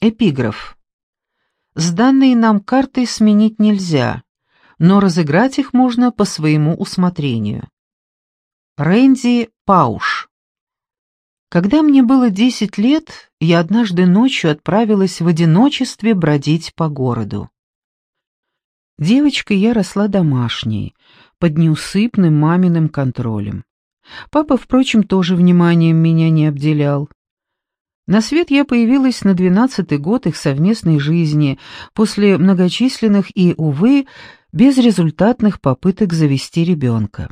Эпиграф. Сданные нам карты сменить нельзя, но разыграть их можно по своему усмотрению. Рэнди Пауш. Когда мне было десять лет, я однажды ночью отправилась в одиночестве бродить по городу. Девочкой я росла домашней, под неусыпным маминым контролем. Папа, впрочем, тоже вниманием меня не обделял. На свет я появилась на двенадцатый год их совместной жизни, после многочисленных и, увы, безрезультатных попыток завести ребенка.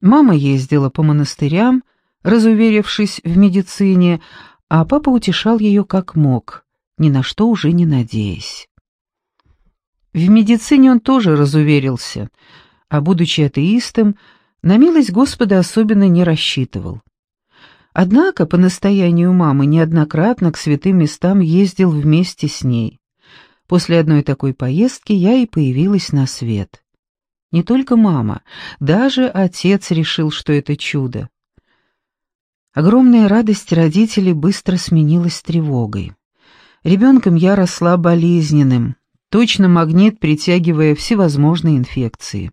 Мама ездила по монастырям, разуверившись в медицине, а папа утешал ее как мог, ни на что уже не надеясь. В медицине он тоже разуверился, а, будучи атеистом, на милость Господа особенно не рассчитывал. Однако, по настоянию мамы, неоднократно к святым местам ездил вместе с ней. После одной такой поездки я и появилась на свет. Не только мама, даже отец решил, что это чудо. Огромная радость родителей быстро сменилась тревогой. Ребенком я росла болезненным, точно магнит, притягивая всевозможные инфекции.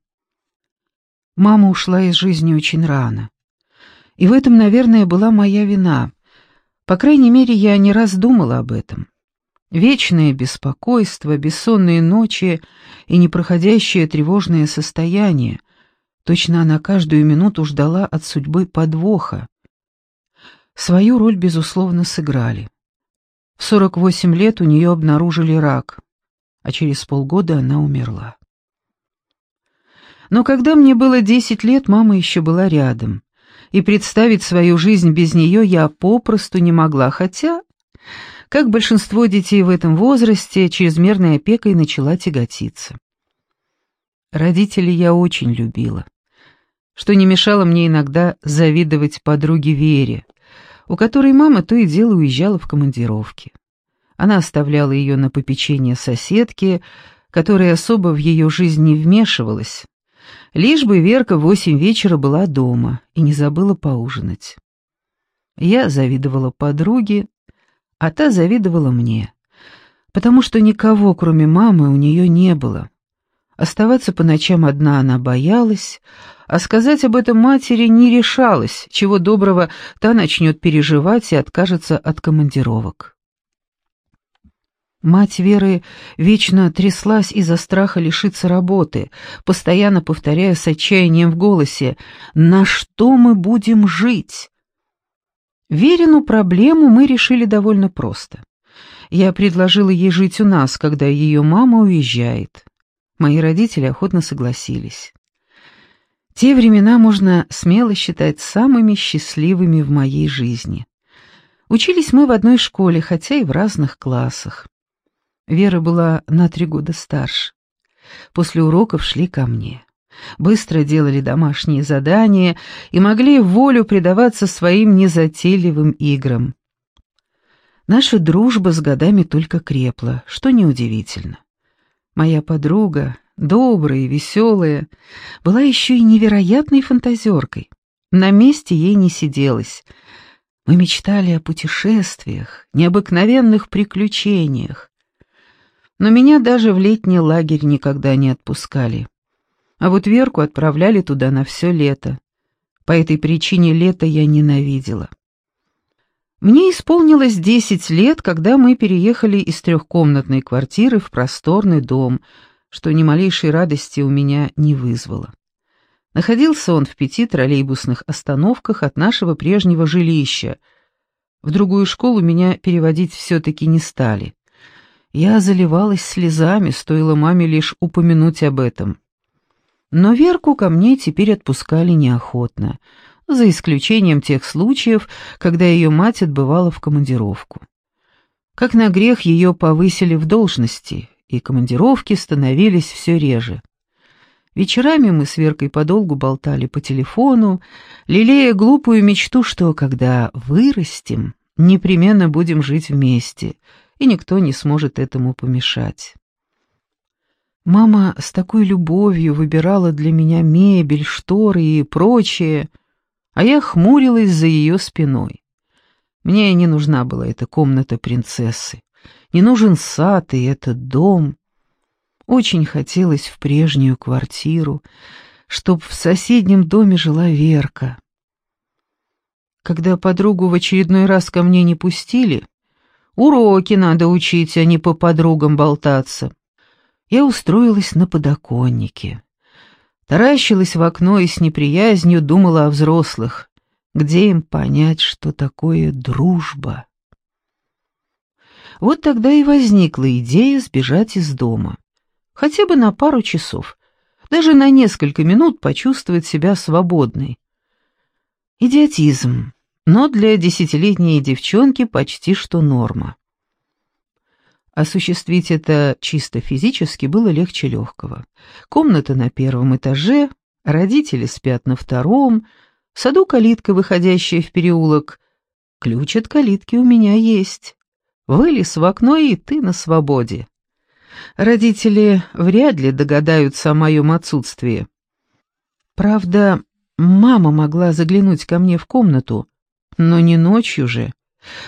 Мама ушла из жизни очень рано. И в этом, наверное, была моя вина. По крайней мере, я не раз думала об этом. Вечное беспокойство, бессонные ночи и непроходящее тревожное состояние. Точно она каждую минуту ждала от судьбы подвоха. Свою роль, безусловно, сыграли. В 48 лет у нее обнаружили рак, а через полгода она умерла. Но когда мне было 10 лет, мама еще была рядом и представить свою жизнь без нее я попросту не могла, хотя, как большинство детей в этом возрасте, чрезмерной опекой начала тяготиться. Родителей я очень любила, что не мешало мне иногда завидовать подруге Вере, у которой мама то и дело уезжала в командировки. Она оставляла ее на попечение соседки, которая особо в ее жизнь не вмешивалась, Лишь бы Верка в восемь вечера была дома и не забыла поужинать. Я завидовала подруге, а та завидовала мне, потому что никого, кроме мамы, у нее не было. Оставаться по ночам одна она боялась, а сказать об этом матери не решалась, чего доброго та начнет переживать и откажется от командировок. Мать Веры вечно тряслась из-за страха лишиться работы, постоянно повторяя с отчаянием в голосе «На что мы будем жить?». Верину проблему мы решили довольно просто. Я предложила ей жить у нас, когда ее мама уезжает. Мои родители охотно согласились. Те времена можно смело считать самыми счастливыми в моей жизни. Учились мы в одной школе, хотя и в разных классах. Вера была на три года старше. После уроков шли ко мне. Быстро делали домашние задания и могли волю предаваться своим незатейливым играм. Наша дружба с годами только крепла, что неудивительно. Моя подруга, добрая и веселая, была еще и невероятной фантазеркой. На месте ей не сиделось. Мы мечтали о путешествиях, необыкновенных приключениях, но меня даже в летний лагерь никогда не отпускали. А вот Верку отправляли туда на все лето. По этой причине лето я ненавидела. Мне исполнилось десять лет, когда мы переехали из трехкомнатной квартиры в просторный дом, что ни малейшей радости у меня не вызвало. Находился он в пяти троллейбусных остановках от нашего прежнего жилища. В другую школу меня переводить все-таки не стали. Я заливалась слезами, стоило маме лишь упомянуть об этом. Но Верку ко мне теперь отпускали неохотно, за исключением тех случаев, когда ее мать отбывала в командировку. Как на грех ее повысили в должности, и командировки становились все реже. Вечерами мы с Веркой подолгу болтали по телефону, лелея глупую мечту, что, когда вырастем, непременно будем жить вместе — и никто не сможет этому помешать. Мама с такой любовью выбирала для меня мебель, шторы и прочее, а я хмурилась за ее спиной. Мне не нужна была эта комната принцессы. не нужен сад и этот дом. Очень хотелось в прежнюю квартиру, чтоб в соседнем доме жила Верка. Когда подругу в очередной раз ко мне не пустили, уроки надо учить, а не по подругам болтаться. Я устроилась на подоконнике. Таращилась в окно и с неприязнью думала о взрослых. Где им понять, что такое дружба? Вот тогда и возникла идея сбежать из дома. Хотя бы на пару часов, даже на несколько минут почувствовать себя свободной. Идиотизм, но для десятилетней девчонки почти что норма. Осуществить это чисто физически было легче легкого. Комната на первом этаже, родители спят на втором, в саду калитка, выходящая в переулок. Ключ от калитки у меня есть. Вылез в окно, и ты на свободе. Родители вряд ли догадаются о моем отсутствии. Правда, мама могла заглянуть ко мне в комнату, но не ночью же,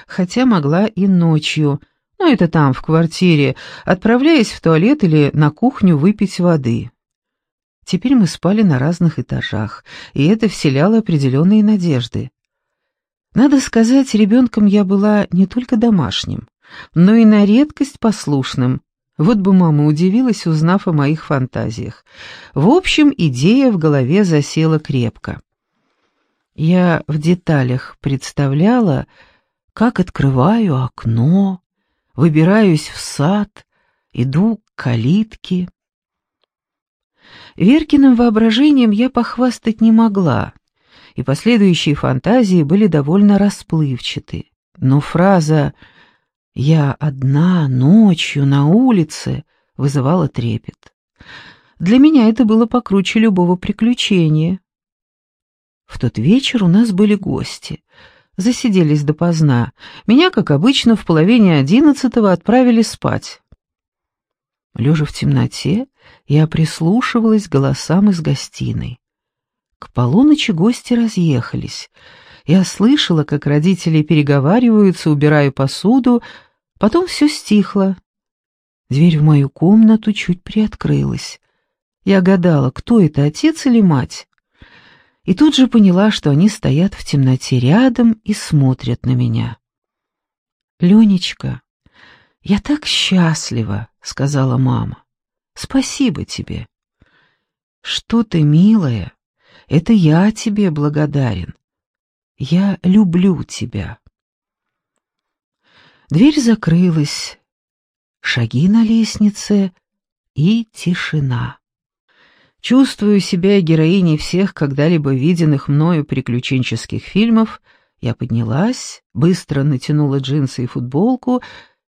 хотя могла и ночью, но это там, в квартире, отправляясь в туалет или на кухню выпить воды. Теперь мы спали на разных этажах, и это вселяло определенные надежды. Надо сказать, ребенком я была не только домашним, но и на редкость послушным. Вот бы мама удивилась, узнав о моих фантазиях. В общем, идея в голове засела крепко. Я в деталях представляла, как открываю окно, выбираюсь в сад, иду к калитке. Веркиным воображением я похвастать не могла, и последующие фантазии были довольно расплывчаты. Но фраза «я одна ночью на улице» вызывала трепет. Для меня это было покруче любого приключения. В тот вечер у нас были гости — засиделись допоздна. Меня, как обычно, в половине одиннадцатого отправили спать. Лежа в темноте, я прислушивалась к голосам из гостиной. К полуночи гости разъехались. Я слышала, как родители переговариваются, убирая посуду, потом все стихло. Дверь в мою комнату чуть приоткрылась. Я гадала, кто это, отец или мать и тут же поняла, что они стоят в темноте рядом и смотрят на меня. «Ленечка, я так счастлива», — сказала мама. «Спасибо тебе». «Что ты, милая, это я тебе благодарен. Я люблю тебя». Дверь закрылась, шаги на лестнице и тишина. Чувствую себя героиней всех когда-либо виденных мною приключенческих фильмов, я поднялась, быстро натянула джинсы и футболку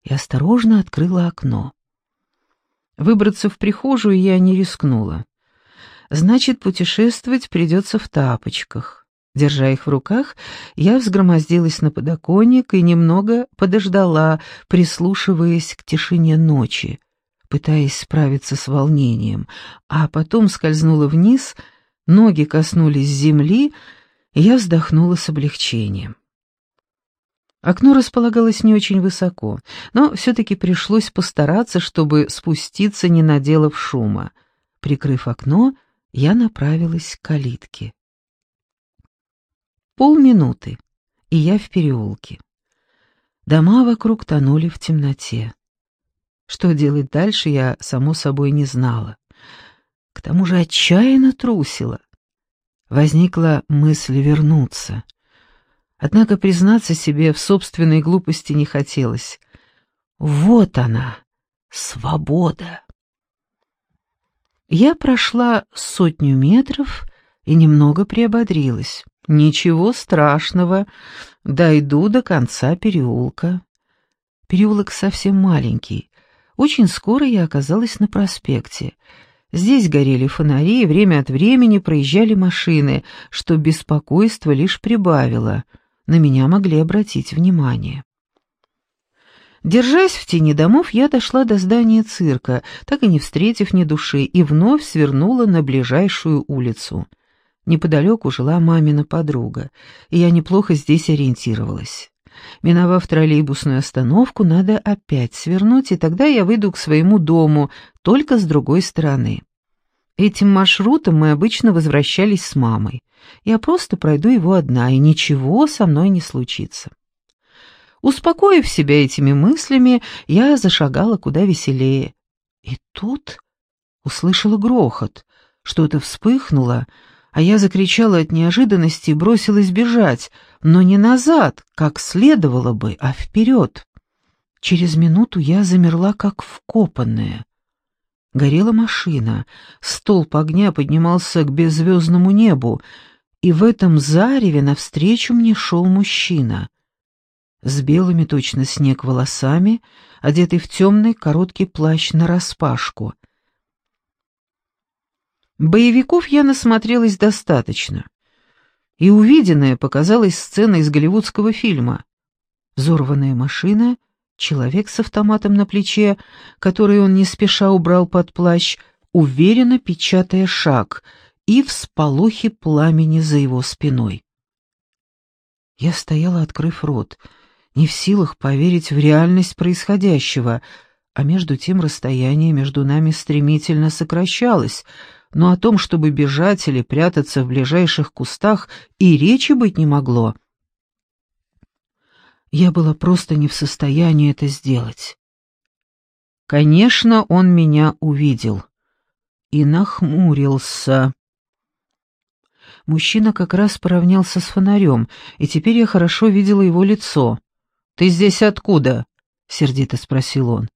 и осторожно открыла окно. Выбраться в прихожую я не рискнула. Значит, путешествовать придется в тапочках. Держа их в руках, я взгромоздилась на подоконник и немного подождала, прислушиваясь к тишине ночи пытаясь справиться с волнением, а потом скользнула вниз, ноги коснулись земли, и я вздохнула с облегчением. Окно располагалось не очень высоко, но все-таки пришлось постараться, чтобы спуститься, не наделав шума. Прикрыв окно, я направилась к калитке. Полминуты, и я в переулке. Дома вокруг тонули в темноте. Что делать дальше, я, само собой, не знала. К тому же отчаянно трусила. Возникла мысль вернуться. Однако признаться себе в собственной глупости не хотелось. Вот она, свобода. Я прошла сотню метров и немного приободрилась. Ничего страшного, дойду до конца переулка. Переулок совсем маленький, очень скоро я оказалась на проспекте. Здесь горели фонари, и время от времени проезжали машины, что беспокойство лишь прибавило. На меня могли обратить внимание. Держась в тени домов, я дошла до здания цирка, так и не встретив ни души, и вновь свернула на ближайшую улицу. Неподалеку жила мамина подруга, и я неплохо здесь ориентировалась. Миновав троллейбусную остановку, надо опять свернуть, и тогда я выйду к своему дому, только с другой стороны. Этим маршрутом мы обычно возвращались с мамой. Я просто пройду его одна, и ничего со мной не случится. Успокоив себя этими мыслями, я зашагала куда веселее. И тут услышала грохот. Что-то вспыхнуло, а я закричала от неожиданности и бросилась бежать, но не назад, как следовало бы, а вперед. Через минуту я замерла, как вкопанная. Горела машина, столб огня поднимался к беззвездному небу, и в этом зареве навстречу мне шел мужчина. С белыми точно снег волосами, одетый в темный короткий плащ нараспашку — Боевиков я насмотрелась достаточно. И увиденное показалось сценой из голливудского фильма. Взорванная машина, человек с автоматом на плече, который он не спеша убрал под плащ, уверенно печатая шаг, и всполохи пламени за его спиной. Я стояла, открыв рот, не в силах поверить в реальность происходящего, а между тем расстояние между нами стремительно сокращалось — но о том, чтобы бежать или прятаться в ближайших кустах, и речи быть не могло. Я была просто не в состоянии это сделать. Конечно, он меня увидел и нахмурился. Мужчина как раз поравнялся с фонарем, и теперь я хорошо видела его лицо. «Ты здесь откуда?» — сердито спросил он.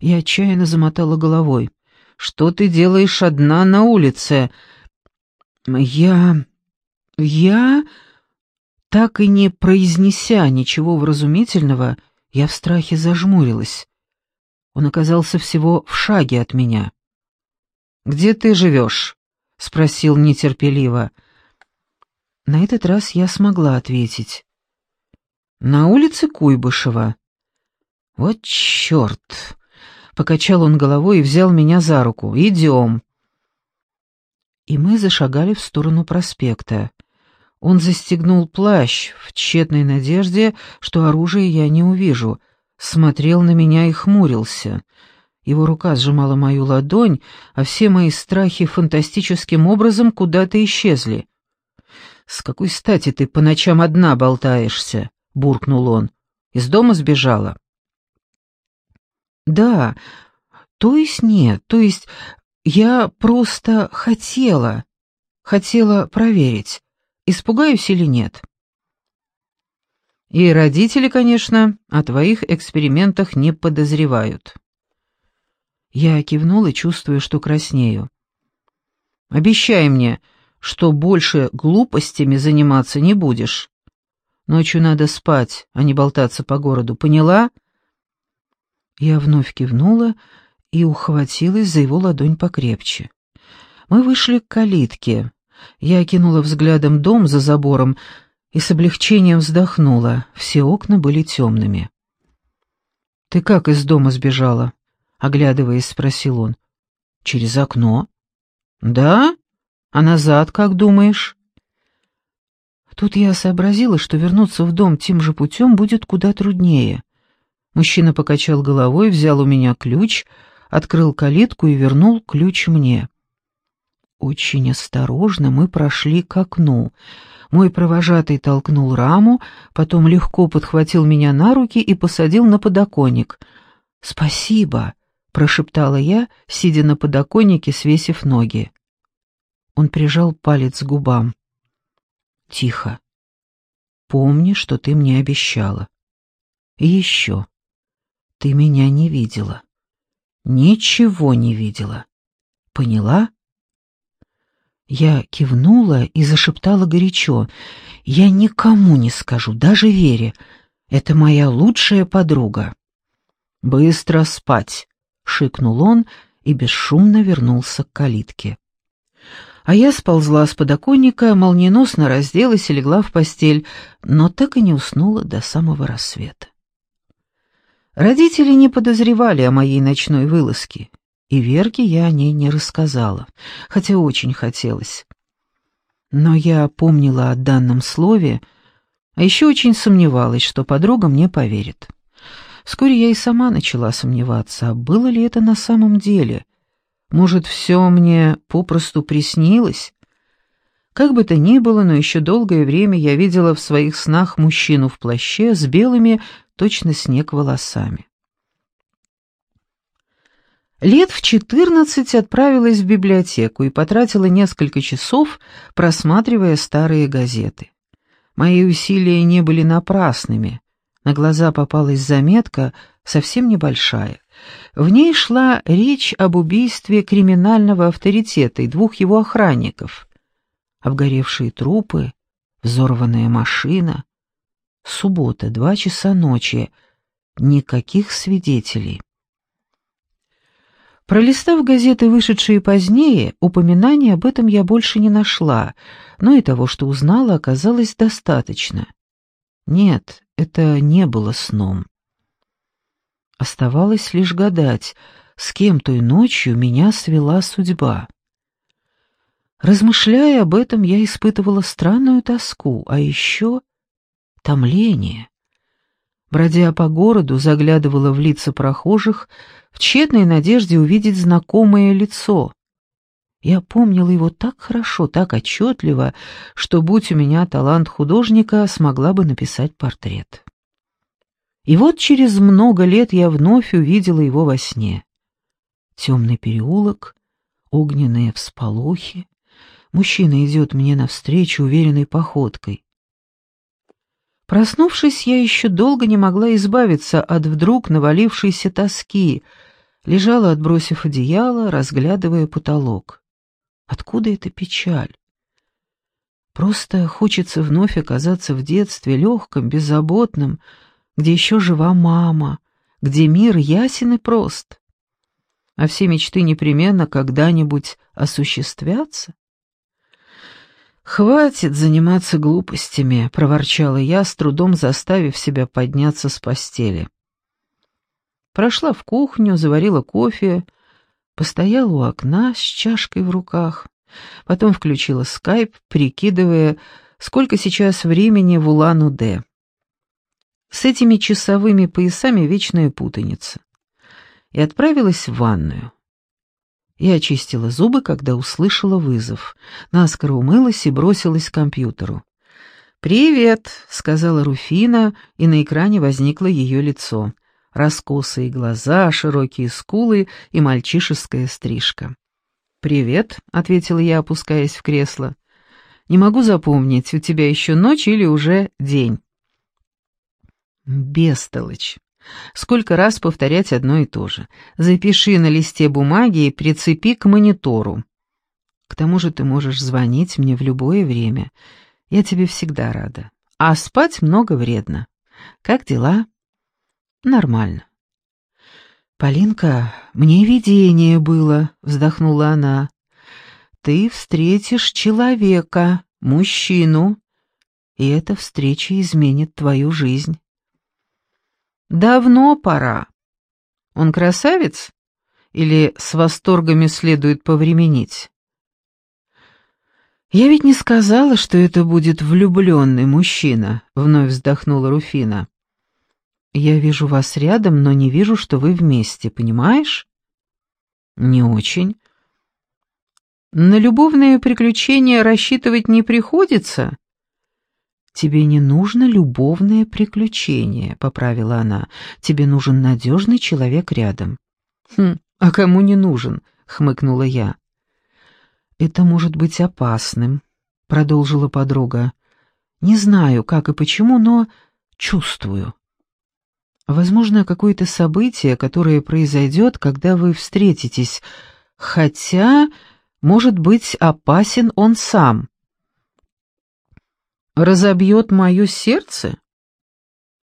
Я отчаянно замотала головой. Что ты делаешь одна на улице?» «Я... я...» Так и не произнеся ничего вразумительного, я в страхе зажмурилась. Он оказался всего в шаге от меня. «Где ты живешь?» — спросил нетерпеливо. На этот раз я смогла ответить. «На улице Куйбышева». «Вот черт!» Покачал он головой и взял меня за руку. «Идем». И мы зашагали в сторону проспекта. Он застегнул плащ в тщетной надежде, что оружие я не увижу, смотрел на меня и хмурился. Его рука сжимала мою ладонь, а все мои страхи фантастическим образом куда-то исчезли. «С какой стати ты по ночам одна болтаешься?» — буркнул он. «Из дома сбежала?» Да, то есть нет, то есть я просто хотела, хотела проверить, испугаюсь или нет. И родители, конечно, о твоих экспериментах не подозревают. Я кивнула, чувствуя, что краснею. Обещай мне, что больше глупостями заниматься не будешь. Ночью надо спать, а не болтаться по городу, поняла?» Я вновь кивнула и ухватилась за его ладонь покрепче. Мы вышли к калитке. Я окинула взглядом дом за забором и с облегчением вздохнула. Все окна были темными. «Ты как из дома сбежала?» — оглядываясь, спросил он. «Через окно». «Да? А назад, как думаешь?» Тут я сообразила, что вернуться в дом тем же путем будет куда труднее. Мужчина покачал головой, взял у меня ключ, открыл калитку и вернул ключ мне. Очень осторожно мы прошли к окну. Мой провожатый толкнул раму, потом легко подхватил меня на руки и посадил на подоконник. «Спасибо», — прошептала я, сидя на подоконнике, свесив ноги. Он прижал палец к губам. «Тихо. Помни, что ты мне обещала. И еще. Ты меня не видела. Ничего не видела. Поняла? Я кивнула и зашептала горячо. Я никому не скажу, даже Вере. Это моя лучшая подруга. Быстро спать, шикнул он и бесшумно вернулся к калитке. А я сползла с подоконника, молниеносно разделась и легла в постель, но так и не уснула до самого рассвета. Родители не подозревали о моей ночной вылазке, и Верке я о ней не рассказала, хотя очень хотелось. Но я помнила о данном слове, А еще очень сомневалась, что подруга мне поверит. Вскоре я и сама начала сомневаться, а было ли это на самом деле. Может, все мне попросту приснилось? Как бы то ни было, но еще долгое время я видела в своих снах мужчину в плаще с белыми, точно снег, волосами. Лет в четырнадцать отправилась в библиотеку и потратила несколько часов, просматривая старые газеты. Мои усилия не были напрасными. На глаза попалась заметка, совсем небольшая. В ней шла речь об убийстве криминального авторитета и двух его охранников обгоревшие трупы, взорванная машина. Суббота, два часа ночи. Никаких свидетелей. Пролистав газеты, вышедшие позднее, упоминаний об этом я больше не нашла, но и того, что узнала, оказалось достаточно. Нет, это не было сном. Оставалось лишь гадать, с кем той ночью меня свела судьба. Размышляя об этом, я испытывала странную тоску, а еще томление. Бродя по городу, заглядывала в лица прохожих в тщетной надежде увидеть знакомое лицо. Я помнила его так хорошо, так отчетливо, что, будь у меня талант художника, смогла бы написать портрет. И вот через много лет я вновь увидела его во сне. Темный переулок, огненные всполохи, Мужчина идет мне навстречу уверенной походкой. Проснувшись, я еще долго не могла избавиться от вдруг навалившейся тоски, лежала, отбросив одеяло, разглядывая потолок. Откуда эта печаль? Просто хочется вновь оказаться в детстве, легком, беззаботном, где еще жива мама, где мир ясен и прост. А все мечты непременно когда-нибудь осуществятся? «Хватит заниматься глупостями», — проворчала я, с трудом заставив себя подняться с постели. Прошла в кухню, заварила кофе, постояла у окна с чашкой в руках, потом включила скайп, прикидывая, сколько сейчас времени в Улан-Удэ. С этими часовыми поясами вечная путаница. И отправилась в ванную. Я очистила зубы, когда услышала вызов. Наскоро умылась и бросилась к компьютеру. «Привет», — сказала Руфина, и на экране возникло ее лицо. Раскосые глаза, широкие скулы и мальчишеская стрижка. «Привет», — ответила я, опускаясь в кресло. «Не могу запомнить, у тебя еще ночь или уже день?» «Бестолочь. Сколько раз повторять одно и то же. Запиши на листе бумаги и прицепи к монитору. К тому же ты можешь звонить мне в любое время. Я тебе всегда рада. А спать много вредно. Как дела? Нормально. Полинка, мне видение было, вздохнула она. Ты встретишь человека, мужчину, и эта встреча изменит твою жизнь. Давно пора. Он красавец? Или с восторгами следует повременить? «Я ведь не сказала, что это будет влюбленный мужчина», — вновь вздохнула Руфина. «Я вижу вас рядом, но не вижу, что вы вместе, понимаешь?» «Не очень». «На любовные приключения рассчитывать не приходится?» «Тебе не нужно любовное приключение», — поправила она. «Тебе нужен надежный человек рядом». «Хм, а кому не нужен?» — хмыкнула я. «Это может быть опасным», — продолжила подруга. «Не знаю, как и почему, но чувствую. Возможно, какое-то событие, которое произойдет, когда вы встретитесь, хотя, может быть, опасен он сам» разобьет мое сердце?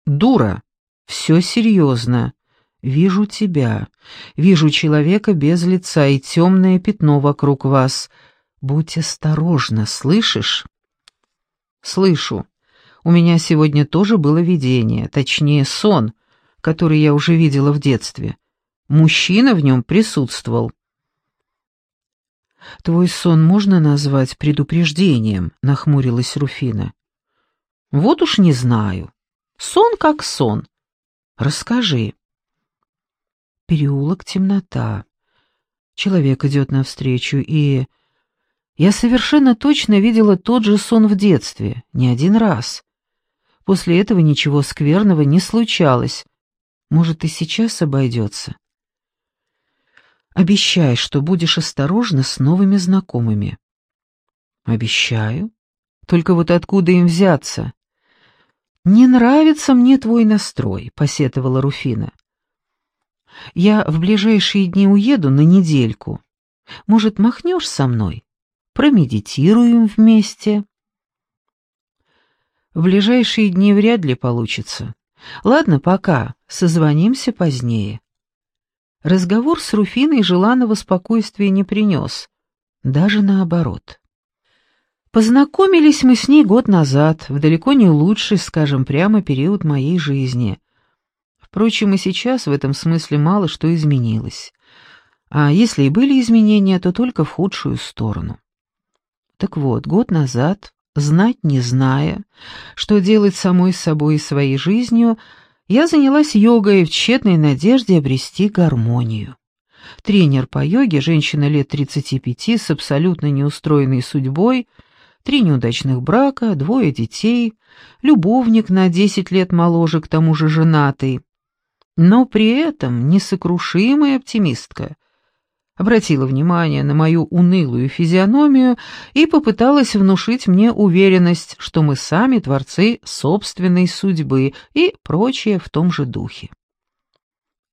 Дура, все серьезно. Вижу тебя, вижу человека без лица и темное пятно вокруг вас. Будь осторожна, слышишь? Слышу. У меня сегодня тоже было видение, точнее сон, который я уже видела в детстве. Мужчина в нем присутствовал. «Твой сон можно назвать предупреждением?» — нахмурилась Руфина. Вот уж не знаю. Сон как сон. Расскажи. Переулок, темнота. Человек идет навстречу, и... Я совершенно точно видела тот же сон в детстве, не один раз. После этого ничего скверного не случалось. Может, и сейчас обойдется. Обещай, что будешь осторожна с новыми знакомыми. Обещаю. Только вот откуда им взяться? Не нравится мне твой настрой, посетовала Руфина. Я в ближайшие дни уеду на недельку. Может, махнешь со мной? Промедитируем вместе. В ближайшие дни вряд ли получится. Ладно, пока, созвонимся позднее. Разговор с Руфиной желанного спокойствия не принес, даже наоборот. Познакомились мы с ней год назад, в далеко не лучший, скажем прямо, период моей жизни. Впрочем, и сейчас в этом смысле мало что изменилось. А если и были изменения, то только в худшую сторону. Так вот, год назад, знать не зная, что делать самой собой и своей жизнью, я занялась йогой в тщетной надежде обрести гармонию. Тренер по йоге, женщина лет 35 с абсолютно неустроенной судьбой, три неудачных брака, двое детей, любовник на 10 лет моложе, к тому же женатый. Но при этом несокрушимая оптимистка, обратила внимание на мою унылую физиономию и попыталась внушить мне уверенность, что мы сами творцы собственной судьбы и прочее в том же духе.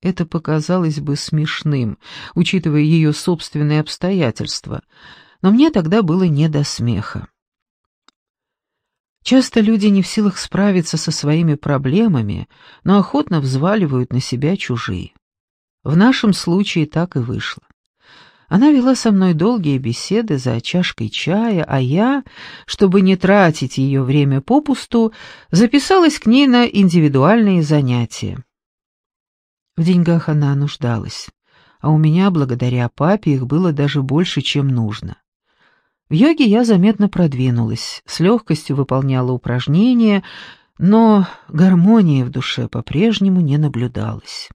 Это показалось бы смешным, учитывая ее собственные обстоятельства, но мне тогда было не до смеха. Часто люди не в силах справиться со своими проблемами, но охотно взваливают на себя чужие. В нашем случае так и вышло. Она вела со мной долгие беседы за чашкой чая, а я, чтобы не тратить ее время попусту, записалась к ней на индивидуальные занятия. В деньгах она нуждалась, а у меня, благодаря папе, их было даже больше, чем нужно. В йоге я заметно продвинулась, с легкостью выполняла упражнения, но гармонии в душе по-прежнему не наблюдалось.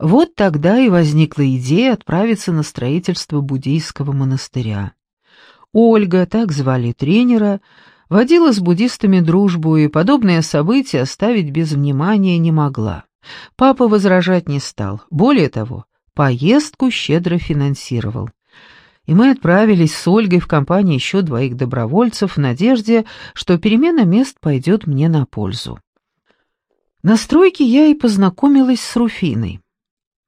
Вот тогда и возникла идея отправиться на строительство буддийского монастыря. Ольга, так звали тренера, водила с буддистами дружбу, и подобное событие оставить без внимания не могла. Папа возражать не стал. Более того, поездку щедро финансировал. И мы отправились с Ольгой в компании еще двоих добровольцев в надежде, что перемена мест пойдет мне на пользу. На стройке я и познакомилась с Руфиной.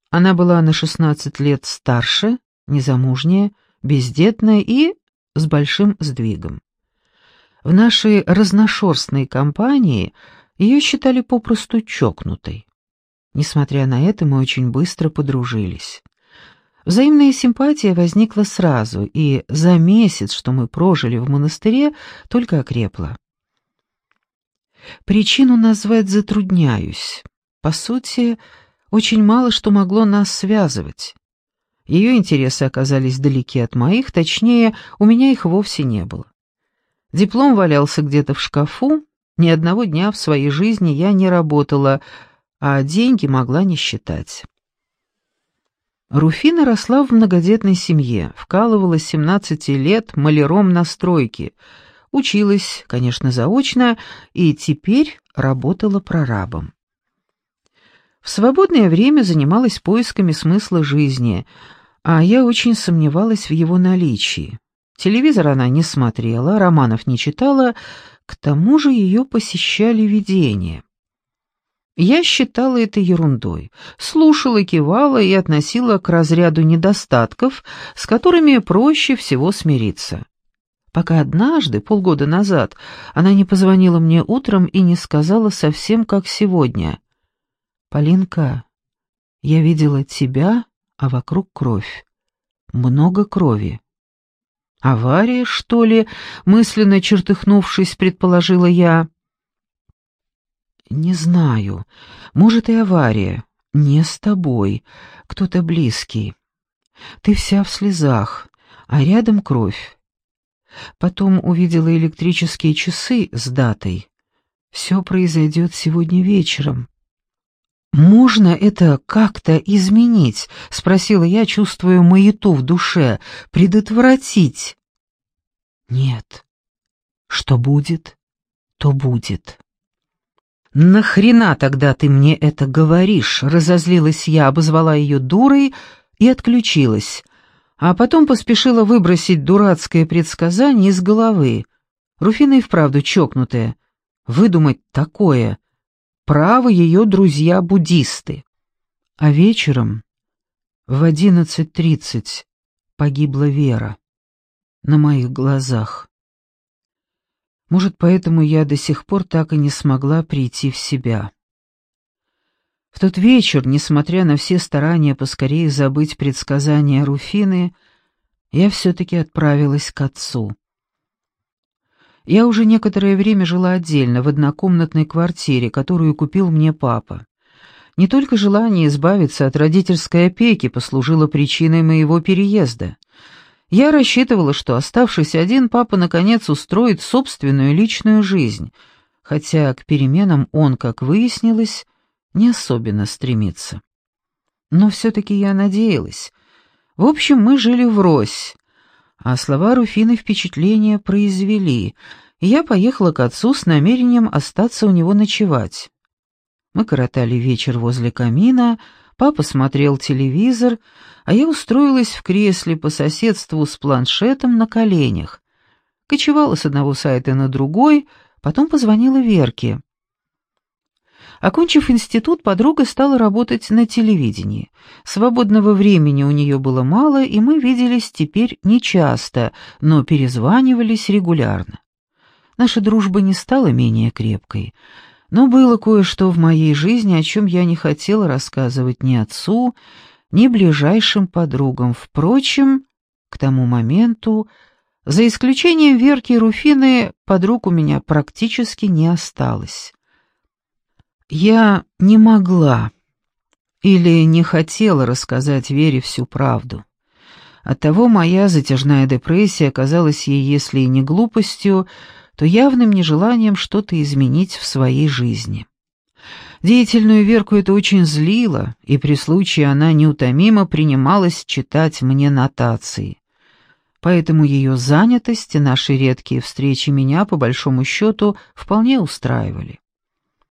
Она была на 16 лет старше, незамужняя, бездетная и с большим сдвигом. В нашей разношерстной компании ее считали попросту чокнутой. Несмотря на это, мы очень быстро подружились. Взаимная симпатия возникла сразу, и за месяц, что мы прожили в монастыре, только окрепла. Причину назвать затрудняюсь. По сути, очень мало что могло нас связывать. Ее интересы оказались далеки от моих, точнее, у меня их вовсе не было. Диплом валялся где-то в шкафу, ни одного дня в своей жизни я не работала, а деньги могла не считать. Руфина росла в многодетной семье, вкалывала с 17 лет маляром на стройке, училась, конечно, заочно, и теперь работала прорабом. В свободное время занималась поисками смысла жизни, а я очень сомневалась в его наличии. Телевизор она не смотрела, романов не читала, к тому же ее посещали видения. Я считала это ерундой, слушала, кивала и относила к разряду недостатков, с которыми проще всего смириться. Пока однажды, полгода назад, она не позвонила мне утром и не сказала совсем как сегодня. «Полинка, я видела тебя, а вокруг кровь. Много крови». «Авария, что ли?» — мысленно чертыхнувшись, предположила я. «Не знаю. Может, и авария. Не с тобой. Кто-то близкий. Ты вся в слезах, а рядом кровь. Потом увидела электрические часы с датой. Все произойдет сегодня вечером. «Можно это как-то изменить?» — спросила я, чувствуя маяту в душе. «Предотвратить?» «Нет. Что будет, то будет». «Нахрена тогда ты мне это говоришь?» — разозлилась я, обозвала ее дурой и отключилась, а потом поспешила выбросить дурацкое предсказание из головы. Руфина и вправду чокнутая. Выдумать такое. Право ее друзья-буддисты. А вечером в одиннадцать тридцать погибла Вера на моих глазах. Может, поэтому я до сих пор так и не смогла прийти в себя. В тот вечер, несмотря на все старания поскорее забыть предсказания Руфины, я все-таки отправилась к отцу. Я уже некоторое время жила отдельно, в однокомнатной квартире, которую купил мне папа. Не только желание избавиться от родительской опеки послужило причиной моего переезда — я рассчитывала, что, оставшись один, папа наконец устроит собственную личную жизнь, хотя к переменам он, как выяснилось, не особенно стремится. Но все-таки я надеялась. В общем, мы жили врозь, а слова Руфины впечатление произвели, и я поехала к отцу с намерением остаться у него ночевать. Мы коротали вечер возле камина, Папа смотрел телевизор, а я устроилась в кресле по соседству с планшетом на коленях. Кочевала с одного сайта на другой, потом позвонила Верке. Окончив институт, подруга стала работать на телевидении. Свободного времени у нее было мало, и мы виделись теперь нечасто, но перезванивались регулярно. Наша дружба не стала менее крепкой — но было кое-что в моей жизни, о чем я не хотела рассказывать ни отцу, ни ближайшим подругам. Впрочем, к тому моменту, за исключением Верки и Руфины, подруг у меня практически не осталось. Я не могла или не хотела рассказать Вере всю правду. Оттого моя затяжная депрессия оказалась ей, если и не глупостью, то явным нежеланием что-то изменить в своей жизни. Деятельную Верку это очень злило, и при случае она неутомимо принималась читать мне нотации. Поэтому ее занятость и наши редкие встречи меня, по большому счету, вполне устраивали.